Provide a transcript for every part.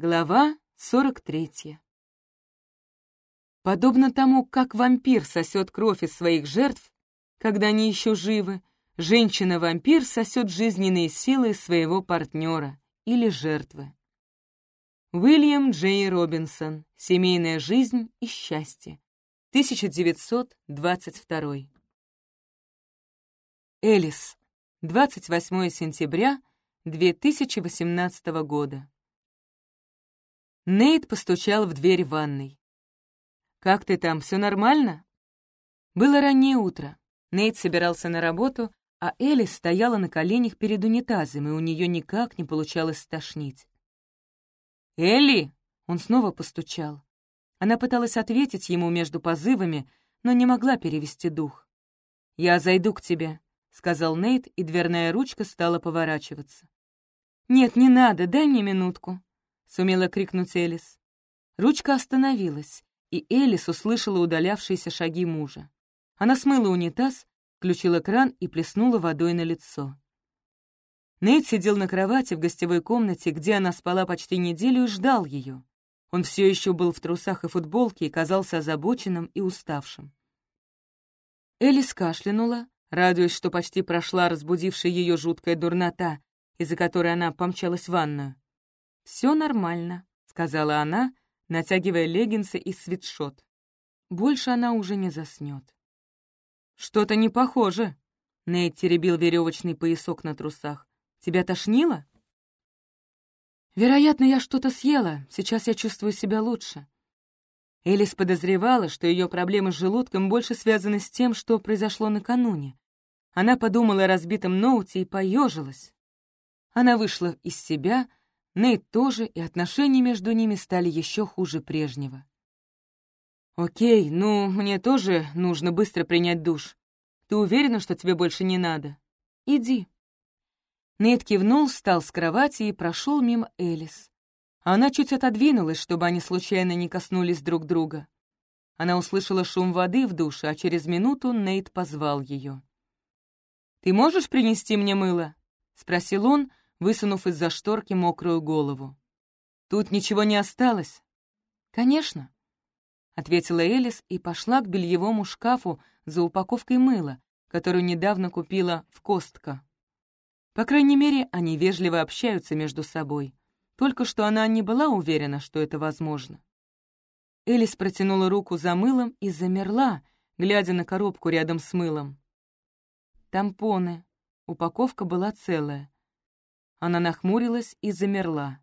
Глава 43 Подобно тому, как вампир сосет кровь из своих жертв, когда они еще живы, женщина-вампир сосет жизненные силы своего партнера или жертвы. Уильям Джей Робинсон. Семейная жизнь и счастье. 1922. Элис. 28 сентября 2018 года. Нейт постучал в дверь ванной. «Как ты там, все нормально?» Было раннее утро. Нейт собирался на работу, а Элис стояла на коленях перед унитазом, и у нее никак не получалось стошнить. «Элли!» — он снова постучал. Она пыталась ответить ему между позывами, но не могла перевести дух. «Я зайду к тебе», — сказал Нейт, и дверная ручка стала поворачиваться. «Нет, не надо, дай мне минутку», — сумела крикнуть Элис. Ручка остановилась, и Элис услышала удалявшиеся шаги мужа. Она смыла унитаз, включила кран и плеснула водой на лицо. Нейт сидел на кровати в гостевой комнате, где она спала почти неделю, и ждал ее. Он все еще был в трусах и футболке и казался озабоченным и уставшим. Элис кашлянула, радуясь, что почти прошла разбудившая ее жуткая дурнота, из-за которой она помчалась в ванную. «Все нормально», — сказала она, натягивая леггинсы и свитшот. Больше она уже не заснет. «Что-то не похоже», — Нейт теребил веревочный поясок на трусах. «Тебя тошнило?» «Вероятно, я что-то съела. Сейчас я чувствую себя лучше». Элис подозревала, что ее проблемы с желудком больше связаны с тем, что произошло накануне. Она подумала о разбитом ноуте и поежилась. Она вышла из себя, Нейт тоже, и отношения между ними стали еще хуже прежнего. «Окей, ну, мне тоже нужно быстро принять душ. Ты уверена, что тебе больше не надо? Иди». Нейт кивнул, встал с кровати и прошел мимо Элис. Она чуть отодвинулась, чтобы они случайно не коснулись друг друга. Она услышала шум воды в душе, а через минуту Нейт позвал ее. «Ты можешь принести мне мыло?» — спросил он, высунув из-за шторки мокрую голову. «Тут ничего не осталось?» «Конечно», — ответила Элис и пошла к бельевому шкафу за упаковкой мыла, которую недавно купила в Костка. По крайней мере, они вежливо общаются между собой. Только что она не была уверена, что это возможно. Элис протянула руку за мылом и замерла, глядя на коробку рядом с мылом. Тампоны. Упаковка была целая. Она нахмурилась и замерла.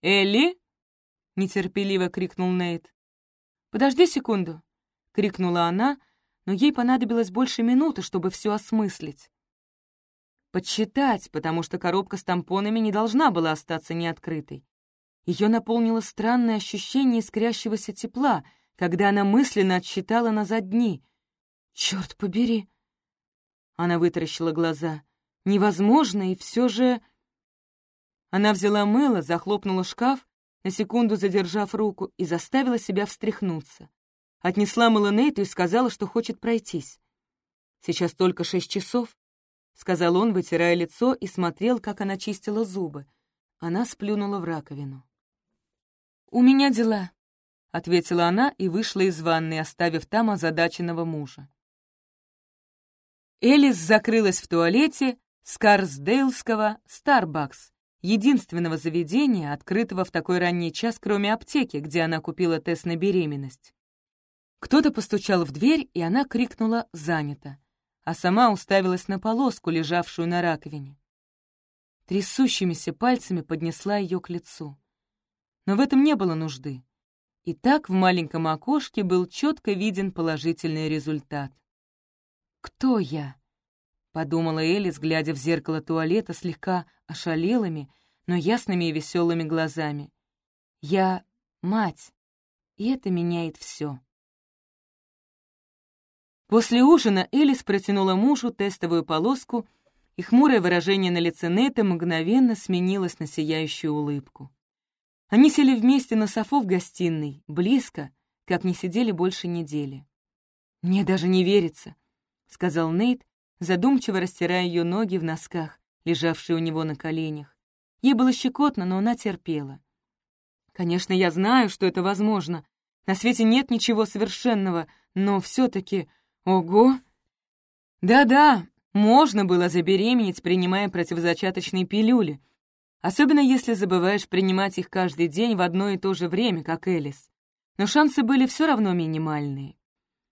«Элли?» — нетерпеливо крикнул Нейт. «Подожди секунду!» — крикнула она, но ей понадобилось больше минуты, чтобы все осмыслить. Подсчитать, потому что коробка с тампонами не должна была остаться неоткрытой. Ее наполнило странное ощущение искрящегося тепла, когда она мысленно отсчитала назад дни. «Черт побери!» Она вытаращила глаза — невозможно, и все же... Она взяла мыло, захлопнула шкаф, на секунду задержав руку, и заставила себя встряхнуться. Отнесла мыло Нейту и сказала, что хочет пройтись. «Сейчас только шесть часов», — сказал он, вытирая лицо, и смотрел, как она чистила зубы. Она сплюнула в раковину. «У меня дела», — ответила она и вышла из ванной, оставив там озадаченного мужа. Элис закрылась в туалете, Скарсдейлского Starbucks, единственного заведения, открытого в такой ранний час, кроме аптеки, где она купила тест на беременность. Кто-то постучал в дверь, и она крикнула «занято», а сама уставилась на полоску, лежавшую на раковине. Трясущимися пальцами поднесла ее к лицу. Но в этом не было нужды. И так в маленьком окошке был четко виден положительный результат. «Кто я?» Подумала Элис, глядя в зеркало туалета слегка ошалелыми, но ясными и веселыми глазами. «Я мать, и это меняет все. После ужина Элис протянула мужу тестовую полоску, и хмурое выражение на лице Нета мгновенно сменилось на сияющую улыбку. Они сели вместе на софу в гостиной, близко, как не сидели больше недели. «Мне даже не верится», — сказал Нейт, задумчиво растирая ее ноги в носках, лежавшие у него на коленях. Ей было щекотно, но она терпела. Конечно, я знаю, что это возможно. На свете нет ничего совершенного, но все-таки... Ого! Да-да, можно было забеременеть, принимая противозачаточные пилюли, особенно если забываешь принимать их каждый день в одно и то же время, как Элис. Но шансы были все равно минимальные.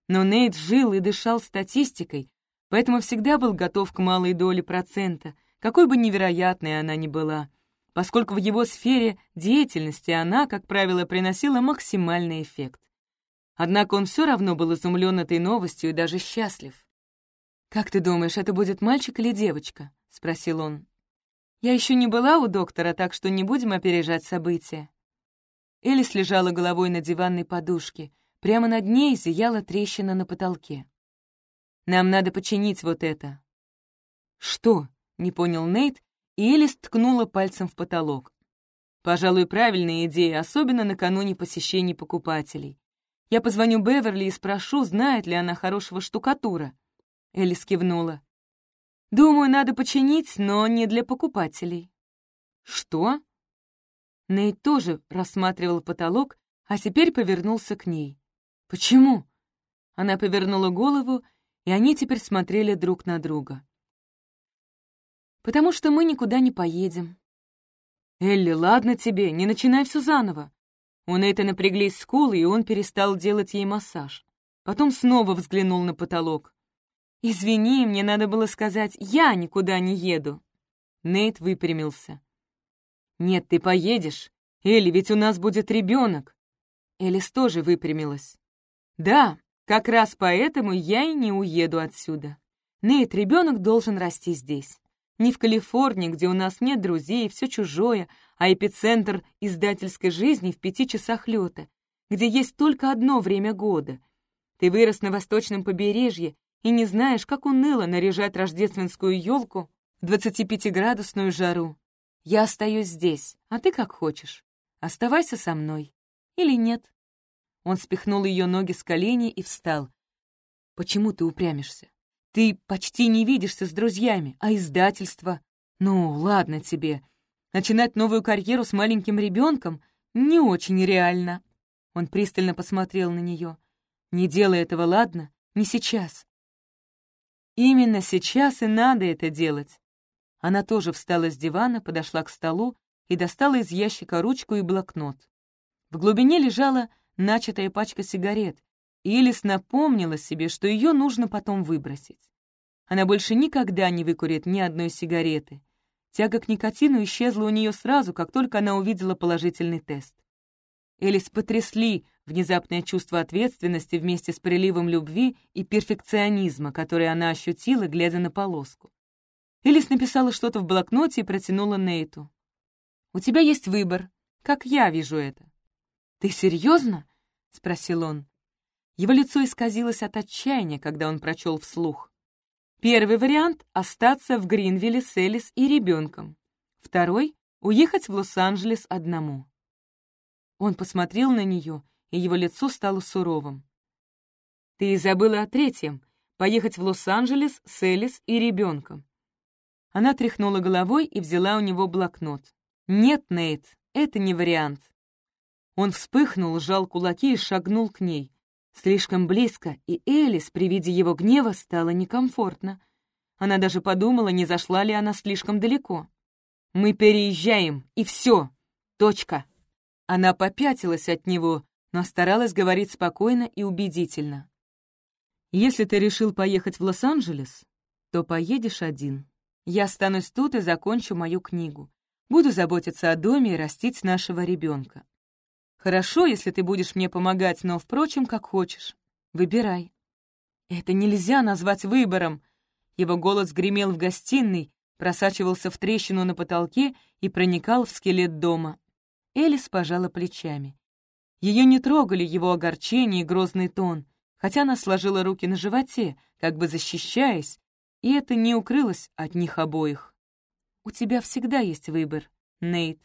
Но Нейт жил и дышал статистикой, поэтому всегда был готов к малой доле процента, какой бы невероятной она ни была, поскольку в его сфере деятельности она, как правило, приносила максимальный эффект. Однако он все равно был изумлен этой новостью и даже счастлив. «Как ты думаешь, это будет мальчик или девочка?» — спросил он. «Я еще не была у доктора, так что не будем опережать события». Элис лежала головой на диванной подушке. Прямо над ней зияла трещина на потолке. «Нам надо починить вот это». «Что?» — не понял Нейт, и Элис ткнула пальцем в потолок. «Пожалуй, правильная идея, особенно накануне посещений покупателей. Я позвоню Беверли и спрошу, знает ли она хорошего штукатура». Элис кивнула. «Думаю, надо починить, но не для покупателей». «Что?» Нейт тоже рассматривал потолок, а теперь повернулся к ней. «Почему?» Она повернула голову, и они теперь смотрели друг на друга потому что мы никуда не поедем». «Элли, ладно тебе, не начинай все заново». У Нейта напряглись скулы, и он перестал делать ей массаж. Потом снова взглянул на потолок. «Извини, мне надо было сказать, я никуда не еду». Нейт выпрямился. «Нет, ты поедешь. Элли, ведь у нас будет ребенок. Элис тоже выпрямилась. «Да, как раз поэтому я и не уеду отсюда. Нейт, ребенок должен расти здесь. Не в Калифорнии, где у нас нет друзей, все чужое, а эпицентр издательской жизни в пяти часах лета, где есть только одно время года. Ты вырос на восточном побережье и не знаешь, как уныло наряжать рождественскую елку в 25-градусную жару. Я остаюсь здесь, а ты как хочешь. Оставайся со мной. Или нет. Он спихнул ее ноги с коленей и встал. «Почему ты упрямишься? Ты почти не видишься с друзьями, а издательство... Ну, ладно тебе. Начинать новую карьеру с маленьким ребенком не очень реально. Он пристально посмотрел на нее. Не делай этого, ладно? Не сейчас. Именно сейчас и надо это делать. Она тоже встала с дивана, подошла к столу и достала из ящика ручку и блокнот. В глубине лежала начатая пачка сигарет, Элис напомнила себе, что ее нужно потом выбросить. Она больше никогда не выкурит ни одной сигареты. Тяга к никотину исчезла у нее сразу, как только она увидела положительный тест. Элис потрясли внезапное чувство ответственности вместе с приливом любви и перфекционизма, который она ощутила, глядя на полоску. Элис написала что-то в блокноте и протянула Нейту. «У тебя есть выбор, как я вижу это». «Ты серьезно?» — спросил он. Его лицо исказилось от отчаяния, когда он прочел вслух. Первый вариант — остаться в Гринвилле с Элис и ребенком. Второй — уехать в Лос-Анджелес одному. Он посмотрел на нее, и его лицо стало суровым. «Ты забыла о третьем — поехать в Лос-Анджелес с Элис и ребенком». Она тряхнула головой и взяла у него блокнот. «Нет, Нейт, это не вариант». Он вспыхнул, сжал кулаки и шагнул к ней. Слишком близко, и Элис при виде его гнева стало некомфортно. Она даже подумала, не зашла ли она слишком далеко. «Мы переезжаем, и все! Точка!» Она попятилась от него, но старалась говорить спокойно и убедительно. «Если ты решил поехать в Лос-Анджелес, то поедешь один. Я останусь тут и закончу мою книгу. Буду заботиться о доме и растить нашего ребенка. Хорошо, если ты будешь мне помогать, но, впрочем, как хочешь. Выбирай. Это нельзя назвать выбором. Его голос гремел в гостиной, просачивался в трещину на потолке и проникал в скелет дома. Элис пожала плечами. Ее не трогали его огорчение и грозный тон, хотя она сложила руки на животе, как бы защищаясь, и это не укрылось от них обоих. «У тебя всегда есть выбор, Нейт»,